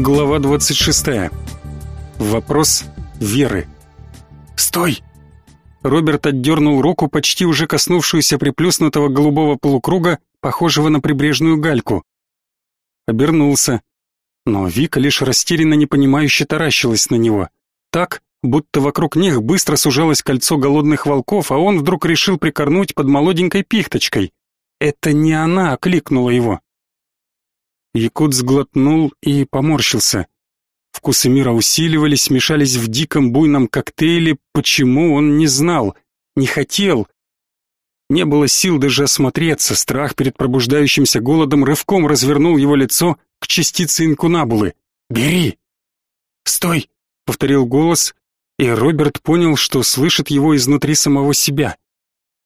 Глава 26. Вопрос веры. «Стой!» Роберт отдернул руку, почти уже коснувшуюся приплюснутого голубого полукруга, похожего на прибрежную гальку. Обернулся. Но Вика лишь растерянно непонимающе таращилась на него. Так, будто вокруг них быстро сужалось кольцо голодных волков, а он вдруг решил прикорнуть под молоденькой пихточкой. Это не она окликнула его. Якут сглотнул и поморщился. Вкусы мира усиливались, смешались в диком буйном коктейле, почему он не знал, не хотел. Не было сил даже осмотреться, страх перед пробуждающимся голодом рывком развернул его лицо к частице инкунабулы. «Бери!» «Стой!» — повторил голос, и Роберт понял, что слышит его изнутри самого себя.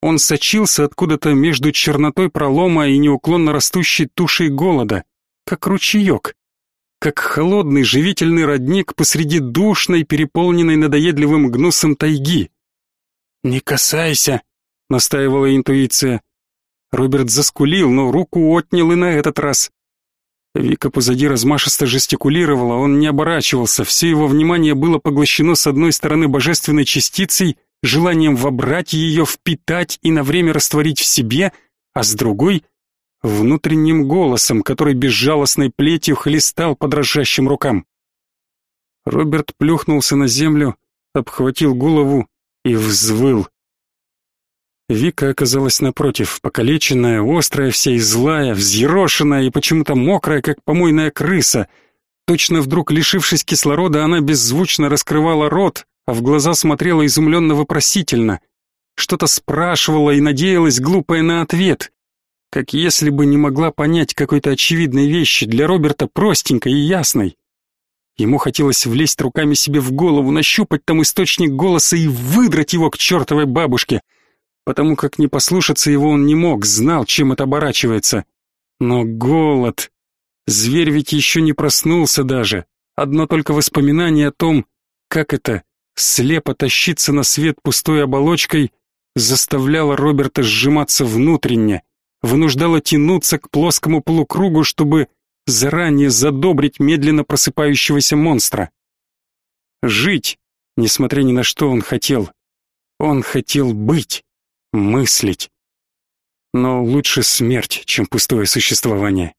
Он сочился откуда-то между чернотой пролома и неуклонно растущей тушей голода как ручеек, как холодный живительный родник посреди душной, переполненной надоедливым гнусом тайги. «Не касайся», — настаивала интуиция. Роберт заскулил, но руку отнял и на этот раз. Вика позади размашисто жестикулировала, он не оборачивался, все его внимание было поглощено с одной стороны божественной частицей, желанием вобрать ее, впитать и на время растворить в себе, а с другой внутренним голосом, который безжалостной плетью хлестал по дрожащим рукам. Роберт плюхнулся на землю, обхватил голову и взвыл. Вика оказалась напротив, покалеченная, острая вся и злая, взъерошенная и почему-то мокрая, как помойная крыса. Точно вдруг лишившись кислорода, она беззвучно раскрывала рот, а в глаза смотрела изумленно-вопросительно. Что-то спрашивала и надеялась глупая на ответ как если бы не могла понять какой-то очевидной вещи, для Роберта простенькой и ясной. Ему хотелось влезть руками себе в голову, нащупать там источник голоса и выдрать его к чертовой бабушке, потому как не послушаться его он не мог, знал, чем это оборачивается. Но голод... Зверь ведь еще не проснулся даже. Одно только воспоминание о том, как это, слепо тащиться на свет пустой оболочкой, заставляло Роберта сжиматься внутренне вынуждала тянуться к плоскому полукругу, чтобы заранее задобрить медленно просыпающегося монстра. Жить, несмотря ни на что он хотел. Он хотел быть, мыслить. Но лучше смерть, чем пустое существование.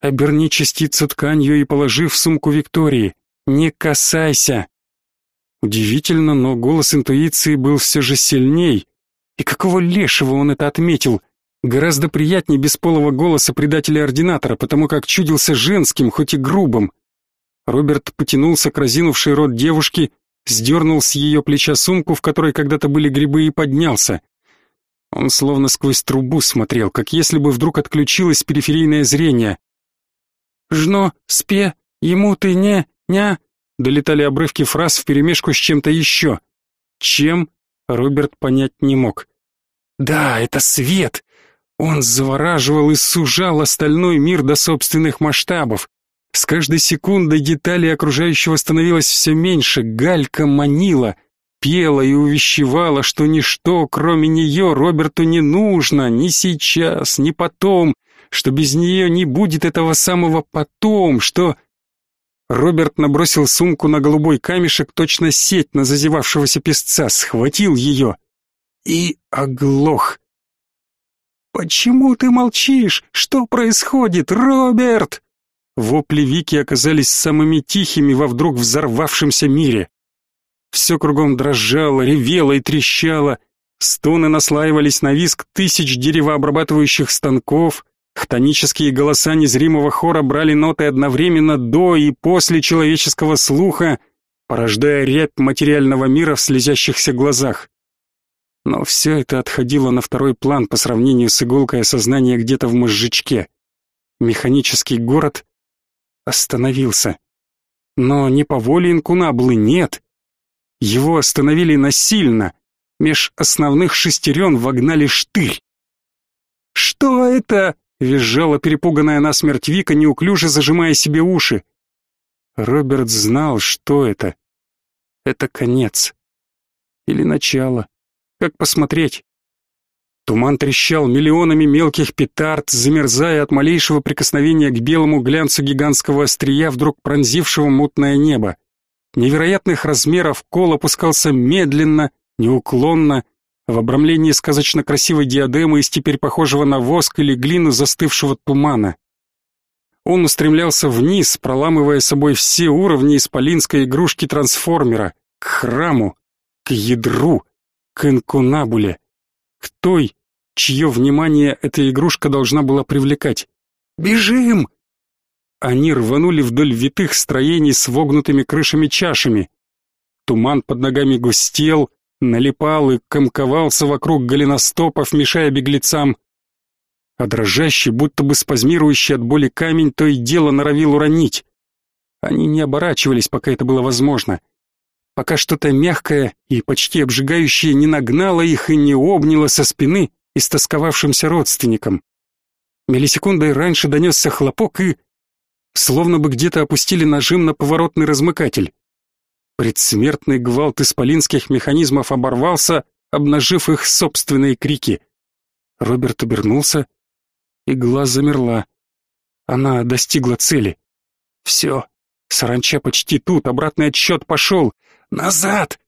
Оберни частицу тканью и положи в сумку Виктории. Не касайся. Удивительно, но голос интуиции был все же сильней. И какого лешего он это отметил — Гораздо приятнее бесполого голоса предателя-ординатора, потому как чудился женским, хоть и грубым. Роберт потянулся к разинувшей рот девушки, сдернул с ее плеча сумку, в которой когда-то были грибы, и поднялся. Он словно сквозь трубу смотрел, как если бы вдруг отключилось периферийное зрение. «Жно, спе, ему ты не, ня...» Долетали обрывки фраз вперемешку с чем-то еще. Чем? Роберт понять не мог. «Да, это свет! Он завораживал и сужал остальной мир до собственных масштабов. С каждой секундой деталей окружающего становилось все меньше, галька манила, пела и увещевала, что ничто, кроме нее, Роберту не нужно, ни сейчас, ни потом, что без нее не будет этого самого потом, что... Роберт набросил сумку на голубой камешек, точно сеть на зазевавшегося песца, схватил ее и оглох. «Почему ты молчишь? Что происходит, Роберт?» Вопли Вики оказались самыми тихими во вдруг взорвавшемся мире. Все кругом дрожало, ревело и трещало. Стоны наслаивались на виск тысяч деревообрабатывающих станков. Хтонические голоса незримого хора брали ноты одновременно до и после человеческого слуха, порождая рябь материального мира в слезящихся глазах. Но все это отходило на второй план по сравнению с иголкой осознания где-то в мозжечке. Механический город остановился. Но не по воле инкунаблы, нет. Его остановили насильно. Меж основных шестерен вогнали штырь. «Что это?» — визжала перепуганная насмерть Вика, неуклюже зажимая себе уши. Роберт знал, что это. Это конец. Или начало. Как посмотреть? Туман трещал миллионами мелких петард, замерзая от малейшего прикосновения к белому глянцу гигантского острия, вдруг пронзившего мутное небо. Невероятных размеров кол опускался медленно, неуклонно, в обрамлении сказочно красивой диадемы из теперь похожего на воск или глину застывшего тумана. Он устремлялся вниз, проламывая собой все уровни исполинской игрушки-трансформера, к храму, к ядру, к инкунабуле, к той, чье внимание эта игрушка должна была привлекать. «Бежим!» Они рванули вдоль витых строений с вогнутыми крышами-чашами. Туман под ногами густел, налипал и комковался вокруг голеностопов, мешая беглецам. А дрожащий, будто бы спазмирующий от боли камень, то и дело норовил уронить. Они не оборачивались, пока это было возможно. Пока что-то мягкое и почти обжигающее не нагнало их и не обняло со спины истосковавшимся родственникам. Миллисекундой раньше донесся хлопок и словно бы где-то опустили нажим на поворотный размыкатель. Предсмертный гвалт исполинских механизмов оборвался, обнажив их собственные крики. Роберт обернулся, игла замерла. Она достигла цели. Все, саранча почти тут, обратный отсчет пошел. Назад!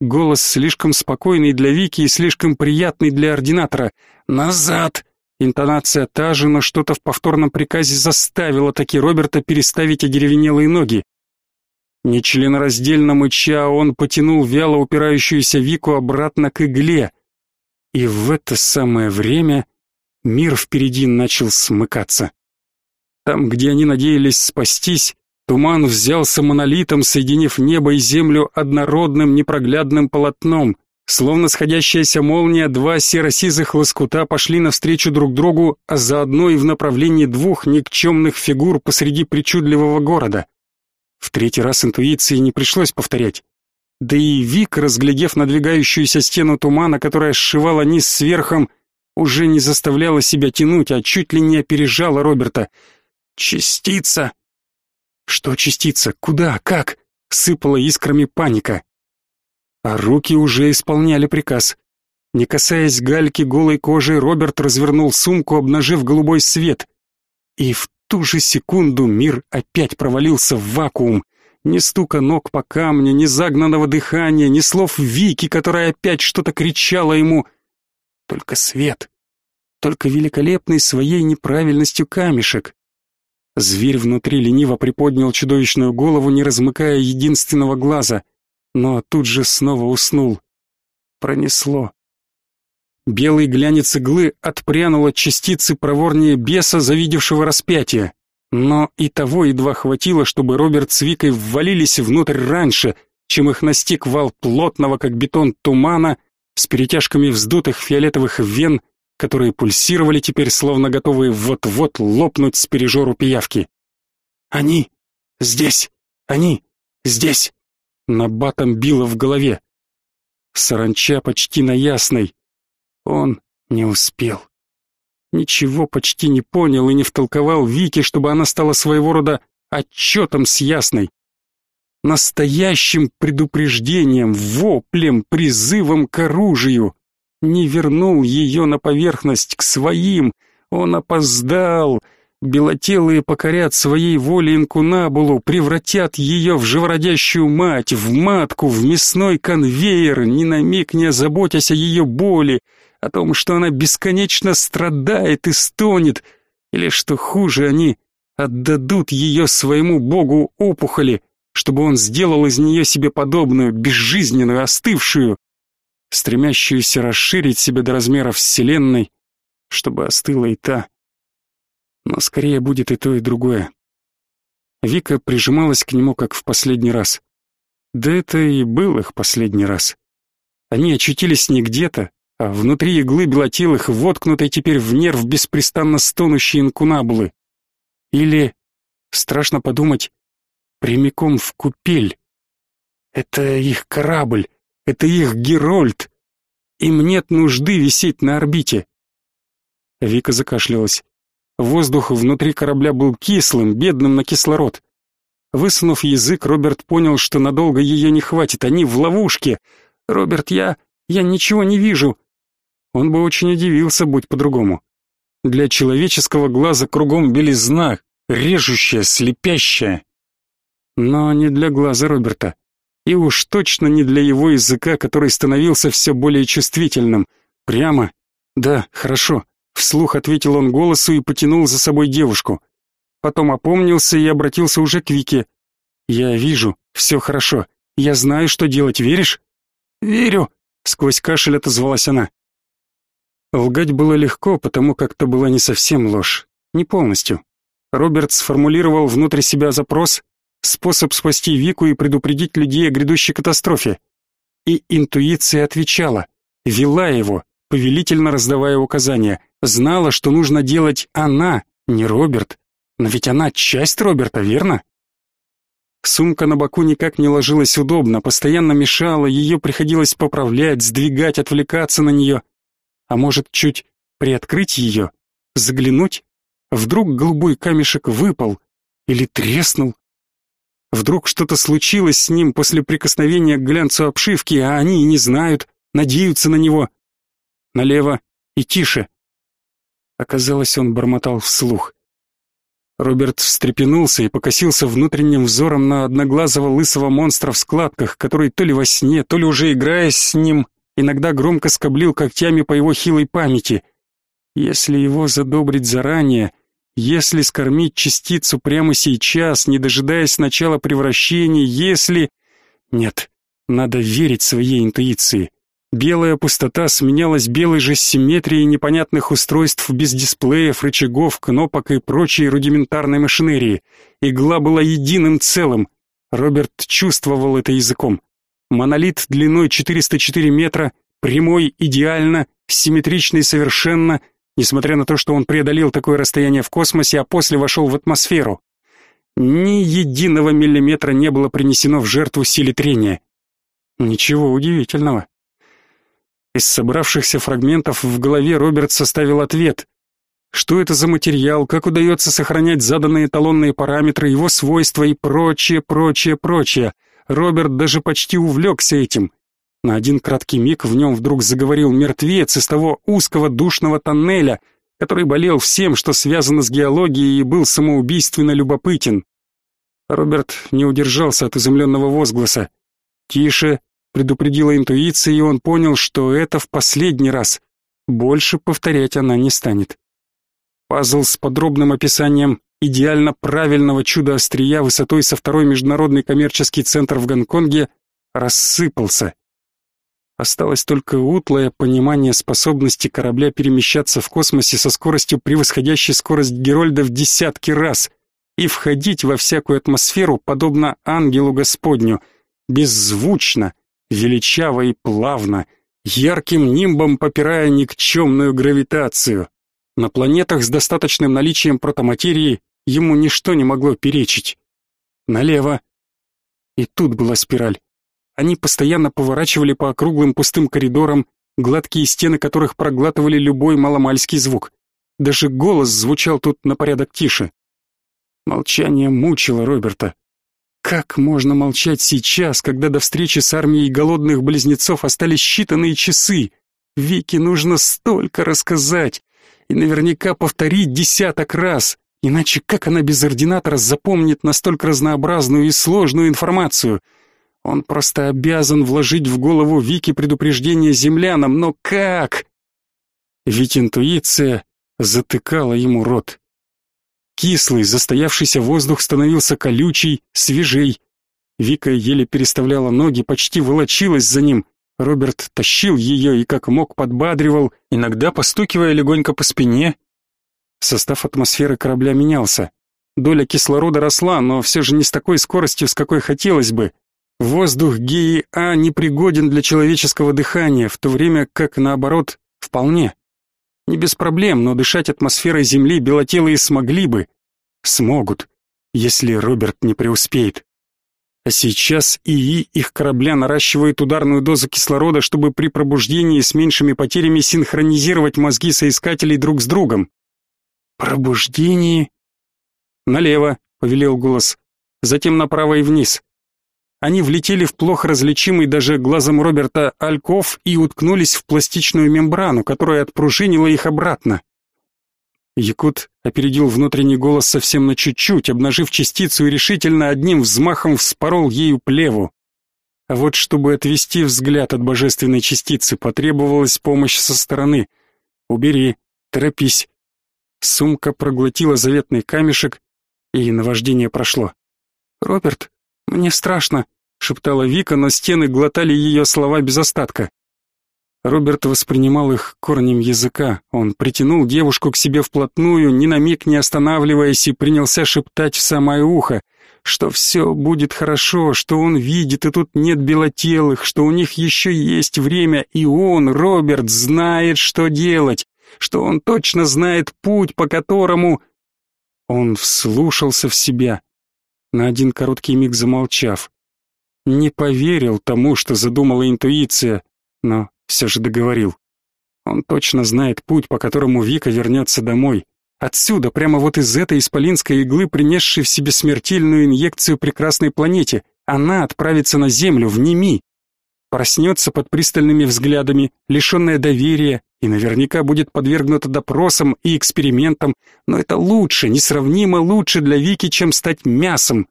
Голос слишком спокойный для Вики и слишком приятный для ординатора. Назад! Интонация та же, но что-то в повторном приказе заставило таки Роберта переставить одеревенелые ноги. Нечленораздельно мыча, он потянул вяло упирающуюся Вику обратно к игле. И в это самое время мир впереди начал смыкаться. Там, где они надеялись спастись, туман взялся монолитом, соединив небо и землю однородным непроглядным полотном. Словно сходящаяся молния, два серо-сизых лоскута пошли навстречу друг другу, а заодно и в направлении двух никчемных фигур посреди причудливого города. В третий раз интуиции не пришлось повторять. Да и Вик, разглядев надвигающуюся стену тумана, которая сшивала низ сверхом, уже не заставляла себя тянуть, а чуть ли не опережала Роберта. «Частица!» «Что частица? Куда? Как?» — сыпала искрами паника. А руки уже исполняли приказ. Не касаясь гальки голой кожи, Роберт развернул сумку, обнажив голубой свет. И в ту же секунду мир опять провалился в вакуум. Ни стука ног по камню, ни загнанного дыхания, ни слов Вики, которая опять что-то кричала ему. Только свет. Только великолепный своей неправильностью камешек. Зверь внутри лениво приподнял чудовищную голову, не размыкая единственного глаза — но тут же снова уснул. Пронесло. Белый глянец иглы отпрянул от частицы проворнее беса, завидевшего распятие. Но и того едва хватило, чтобы Роберт с Викой ввалились внутрь раньше, чем их настиг вал плотного, как бетон, тумана с перетяжками вздутых фиолетовых вен, которые пульсировали теперь, словно готовые вот-вот лопнуть с пережору пиявки. «Они! Здесь! Они! Здесь!» Набатом било в голове. Саранча почти на ясной. Он не успел. Ничего почти не понял и не втолковал Вике, чтобы она стала своего рода отчетом с ясной. Настоящим предупреждением, воплем, призывом к оружию. Не вернул ее на поверхность к своим. Он опоздал. Белотелые покорят своей воле инкунабулу, превратят ее в живородящую мать, в матку, в мясной конвейер, ни на миг не озаботясь о ее боли, о том, что она бесконечно страдает и стонет, или, что хуже, они отдадут ее своему богу опухоли, чтобы он сделал из нее себе подобную, безжизненную, остывшую, стремящуюся расширить себя до размеров Вселенной, чтобы остыла и та, но скорее будет и то, и другое. Вика прижималась к нему, как в последний раз. Да это и был их последний раз. Они очутились не где-то, а внутри иглы белотелых, воткнутой теперь в нерв беспрестанно стонущей инкунабулы. Или, страшно подумать, прямиком в купель. Это их корабль, это их Герольд. Им нет нужды висеть на орбите. Вика закашлялась. Воздух внутри корабля был кислым, бедным на кислород. Высунув язык, Роберт понял, что надолго ее не хватит, они в ловушке. «Роберт, я... я ничего не вижу». Он бы очень удивился, будь по-другому. Для человеческого глаза кругом белизна, режущая, слепящая. Но не для глаза Роберта. И уж точно не для его языка, который становился все более чувствительным. Прямо. Да, хорошо. Вслух ответил он голосу и потянул за собой девушку. Потом опомнился и обратился уже к Вике. «Я вижу, все хорошо. Я знаю, что делать, веришь?» «Верю», — сквозь кашель отозвалась она. Лгать было легко, потому как это была не совсем ложь, не полностью. Роберт сформулировал внутри себя запрос, способ спасти Вику и предупредить людей о грядущей катастрофе. И интуиция отвечала, вела его, повелительно раздавая указания, знала, что нужно делать она, не Роберт. Но ведь она часть Роберта, верно? Сумка на боку никак не ложилась удобно, постоянно мешала, ее приходилось поправлять, сдвигать, отвлекаться на нее. А может, чуть приоткрыть ее, заглянуть? Вдруг голубой камешек выпал или треснул? Вдруг что-то случилось с ним после прикосновения к глянцу обшивки, а они и не знают, надеются на него. Налево и тише. Оказалось, он бормотал вслух. Роберт встрепенулся и покосился внутренним взором на одноглазого лысого монстра в складках, который то ли во сне, то ли уже играясь с ним, иногда громко скоблил когтями по его хилой памяти. Если его задобрить заранее, если скормить частицу прямо сейчас, не дожидаясь начала превращения, если... Нет, надо верить своей интуиции. Белая пустота сменялась белой же симметрией непонятных устройств без дисплеев, рычагов, кнопок и прочей рудиментарной машинерии. Игла была единым целым. Роберт чувствовал это языком. Монолит длиной 404 метра, прямой идеально, симметричный совершенно, несмотря на то, что он преодолел такое расстояние в космосе, а после вошел в атмосферу. Ни единого миллиметра не было принесено в жертву силе трения. Ничего удивительного. Из собравшихся фрагментов в голове Роберт составил ответ. Что это за материал, как удается сохранять заданные эталонные параметры, его свойства и прочее, прочее, прочее. Роберт даже почти увлекся этим. На один краткий миг в нем вдруг заговорил мертвец из того узкого душного тоннеля, который болел всем, что связано с геологией и был самоубийственно любопытен. Роберт не удержался от изумленного возгласа. «Тише, предупредила интуиция, и он понял, что это в последний раз. Больше повторять она не станет. Пазл с подробным описанием идеально правильного чуда острия высотой со второй международный коммерческий центр в Гонконге рассыпался. Осталось только утлое понимание способности корабля перемещаться в космосе со скоростью, превосходящей скорость Герольда в десятки раз, и входить во всякую атмосферу, подобно ангелу Господню, беззвучно, величаво и плавно, ярким нимбом попирая никчемную гравитацию. На планетах с достаточным наличием протоматерии ему ничто не могло перечить. Налево. И тут была спираль. Они постоянно поворачивали по округлым пустым коридорам, гладкие стены которых проглатывали любой маломальский звук. Даже голос звучал тут на порядок тише. Молчание мучило Роберта. Как можно молчать сейчас, когда до встречи с армией голодных близнецов остались считанные часы? Вике нужно столько рассказать и наверняка повторить десяток раз, иначе как она без ординатора запомнит настолько разнообразную и сложную информацию? Он просто обязан вложить в голову Вики предупреждение землянам, но как? Ведь интуиция затыкала ему рот. Кислый, застоявшийся воздух становился колючий, свежей. Вика еле переставляла ноги, почти волочилась за ним. Роберт тащил ее и как мог подбадривал, иногда постукивая легонько по спине. Состав атмосферы корабля менялся. Доля кислорода росла, но все же не с такой скоростью, с какой хотелось бы. Воздух ГИА непригоден для человеческого дыхания, в то время как, наоборот, вполне. Не без проблем, но дышать атмосферой Земли белотелые смогли бы. Смогут, если Роберт не преуспеет. А сейчас ИИ их корабля наращивает ударную дозу кислорода, чтобы при пробуждении с меньшими потерями синхронизировать мозги соискателей друг с другом. Пробуждение? Налево, повелел голос. Затем направо и вниз. Они влетели в плохо различимый даже глазом Роберта альков и уткнулись в пластичную мембрану, которая отпружинила их обратно. Якут опередил внутренний голос совсем на чуть-чуть, обнажив частицу и решительно одним взмахом вспорол ею плеву. А вот чтобы отвести взгляд от божественной частицы, потребовалась помощь со стороны. «Убери, торопись». Сумка проглотила заветный камешек, и наваждение прошло. «Роберт, мне страшно», — шептала Вика, но стены глотали ее слова без остатка. Роберт воспринимал их корнем языка. Он притянул девушку к себе вплотную, ни на миг не останавливаясь, и принялся шептать в самое ухо, что все будет хорошо, что он видит, и тут нет белотелых, что у них еще есть время, и он, Роберт, знает, что делать, что он точно знает путь, по которому... Он вслушался в себя, на один короткий миг замолчав. Не поверил тому, что задумала интуиция, но все же договорил. Он точно знает путь, по которому Вика вернется домой. Отсюда, прямо вот из этой исполинской иглы, принесшей в себе смертельную инъекцию прекрасной планете, она отправится на Землю, в Неми. Проснется под пристальными взглядами, лишенная доверия, и наверняка будет подвергнута допросам и экспериментам, но это лучше, несравнимо лучше для Вики, чем стать мясом.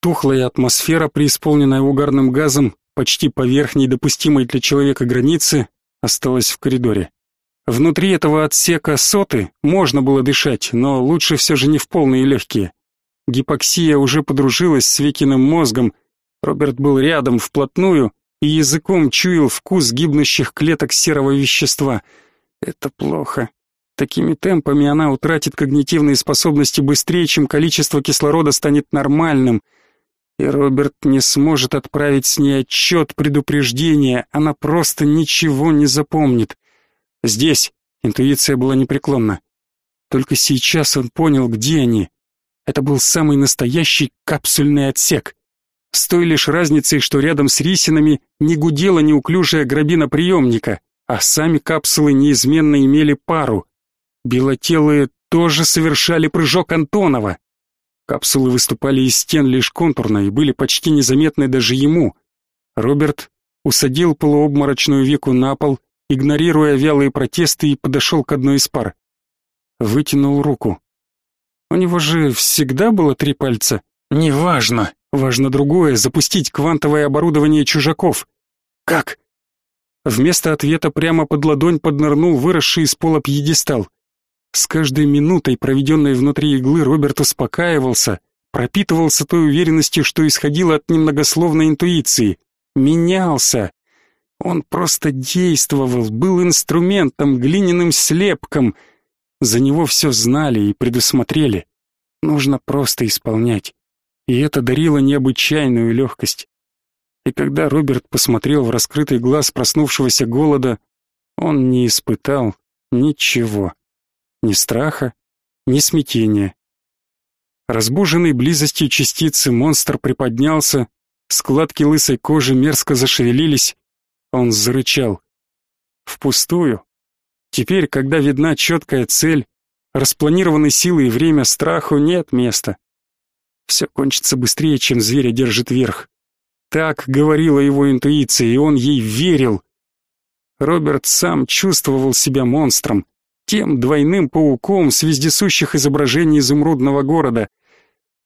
Тухлая атмосфера, преисполненная угарным газом, почти по верхней допустимой для человека границе, осталась в коридоре. Внутри этого отсека соты можно было дышать, но лучше все же не в полные легкие. Гипоксия уже подружилась с Викиным мозгом, Роберт был рядом вплотную и языком чуял вкус гибнущих клеток серого вещества. Это плохо. Такими темпами она утратит когнитивные способности быстрее, чем количество кислорода станет нормальным — и Роберт не сможет отправить с ней отчет предупреждения, она просто ничего не запомнит. Здесь интуиция была непреклонна. Только сейчас он понял, где они. Это был самый настоящий капсульный отсек. С той лишь разницей, что рядом с рисинами не гудела неуклюжая грабина приемника, а сами капсулы неизменно имели пару. Белотелые тоже совершали прыжок Антонова. Капсулы выступали из стен лишь контурно и были почти незаметны даже ему. Роберт усадил полуобморочную Вику на пол, игнорируя вялые протесты, и подошел к одной из пар. Вытянул руку. У него же всегда было три пальца. Неважно, важно другое — запустить квантовое оборудование чужаков. Как? Вместо ответа прямо под ладонь поднырнул выросший из пола пьедестал. С каждой минутой, проведенной внутри иглы, Роберт успокаивался, пропитывался той уверенностью, что исходило от немногословной интуиции. Менялся. Он просто действовал, был инструментом, глиняным слепком. За него все знали и предусмотрели. Нужно просто исполнять. И это дарило необычайную легкость. И когда Роберт посмотрел в раскрытый глаз проснувшегося голода, он не испытал ничего. Ни страха, ни смятения. Разбуженный близостью частицы монстр приподнялся, складки лысой кожи мерзко зашевелились, он зарычал. Впустую. Теперь, когда видна четкая цель, распланированы силы и время, страху нет места. Все кончится быстрее, чем зверь держит верх. Так говорила его интуиция, и он ей верил. Роберт сам чувствовал себя монстром, тем двойным пауком с вездесущих изображений изумрудного города.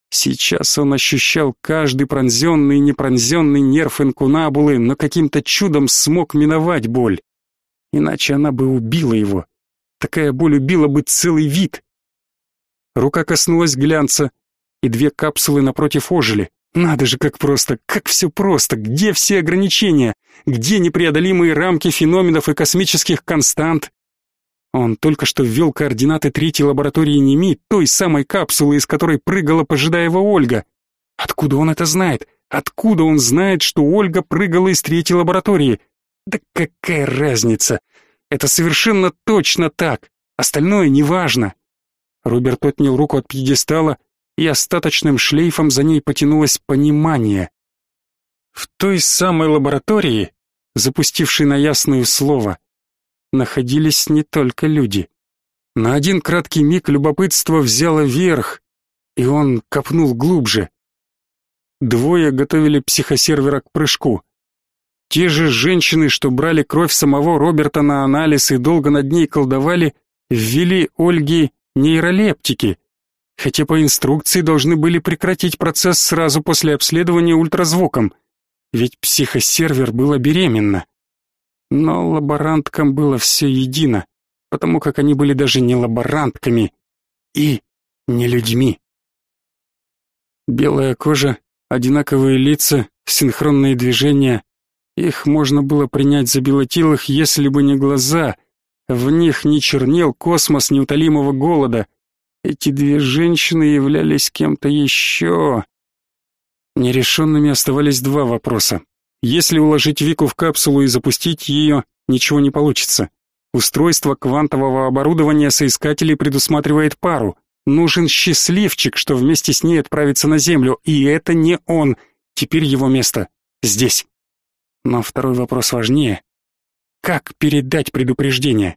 Сейчас он ощущал каждый пронзенный и непронзенный нерв инкунабулы, но каким-то чудом смог миновать боль. Иначе она бы убила его. Такая боль убила бы целый вид. Рука коснулась глянца, и две капсулы напротив ожили. Надо же, как просто, как все просто, где все ограничения, где непреодолимые рамки феноменов и космических констант, он только что ввел координаты третьей лаборатории НЕМИ, той самой капсулы, из которой прыгала Пожидаева Ольга. Откуда он это знает? Откуда он знает, что Ольга прыгала из третьей лаборатории? Да какая разница? Это совершенно точно так. Остальное неважно. Роберт отнял руку от пьедестала, и остаточным шлейфом за ней потянулось понимание. В той самой лаборатории, запустившей на ясное слово, находились не только люди. На один краткий миг любопытство взяло верх, и он копнул глубже. двое готовили психосервера к прыжку. Те же женщины, что брали кровь самого Роберта на анализ и долго над ней колдовали, ввели Ольге нейролептики, хотя по инструкции должны были прекратить процесс сразу после обследования ультразвуком, ведь психосервер была беременна. Но лаборанткам было все едино, потому как они были даже не лаборантками и не людьми. Белая кожа, одинаковые лица, синхронные движения. Их можно было принять за белотилых, если бы не глаза. В них не чернел космос неутолимого голода. Эти две женщины являлись кем-то еще. Нерешенными оставались два вопроса. Если уложить Вику в капсулу и запустить ее, ничего не получится. Устройство квантового оборудования соискателей предусматривает пару. Нужен счастливчик, что вместе с ней отправится на Землю, и это не он. Теперь его место здесь. Но второй вопрос важнее. Как передать предупреждение?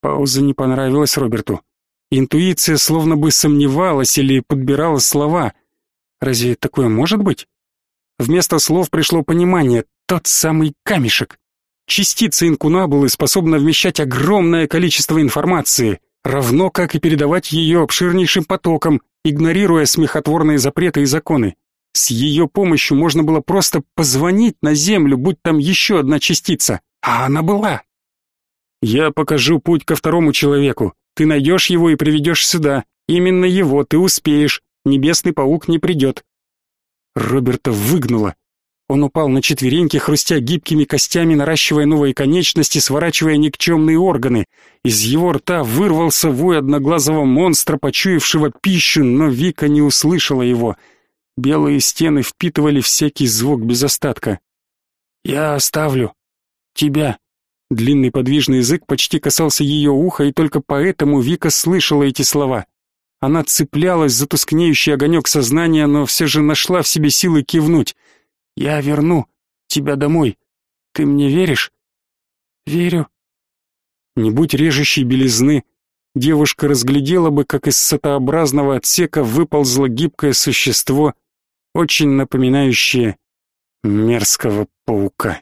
Пауза не понравилась Роберту. Интуиция словно бы сомневалась или подбирала слова. Разве такое может быть? Вместо слов пришло понимание, тот самый камешек. Частица инкунабулы способна вмещать огромное количество информации, равно как и передавать ее обширнейшим потоком, игнорируя смехотворные запреты и законы. С ее помощью можно было просто позвонить на Землю, будь там еще одна частица, а она была. Я покажу путь ко второму человеку. Ты найдешь его и приведешь сюда. Именно его ты успеешь. Небесный паук не придет. Роберта выгнуло. Он упал на четвереньки, хрустя гибкими костями, наращивая новые конечности, сворачивая никчемные органы. Из его рта вырвался вой одноглазого монстра, почуявшего пищу, но Вика не услышала его. Белые стены впитывали всякий звук без остатка. «Я оставлю тебя». Длинный подвижный язык почти касался ее уха, и только поэтому Вика слышала эти слова. Она цеплялась за тускнеющий огонек сознания, но все же нашла в себе силы кивнуть. «Я верну тебя домой. Ты мне веришь?» «Верю». Не будь режущей белизны, девушка разглядела бы, как из сатообразного отсека выползло гибкое существо, очень напоминающее мерзкого паука.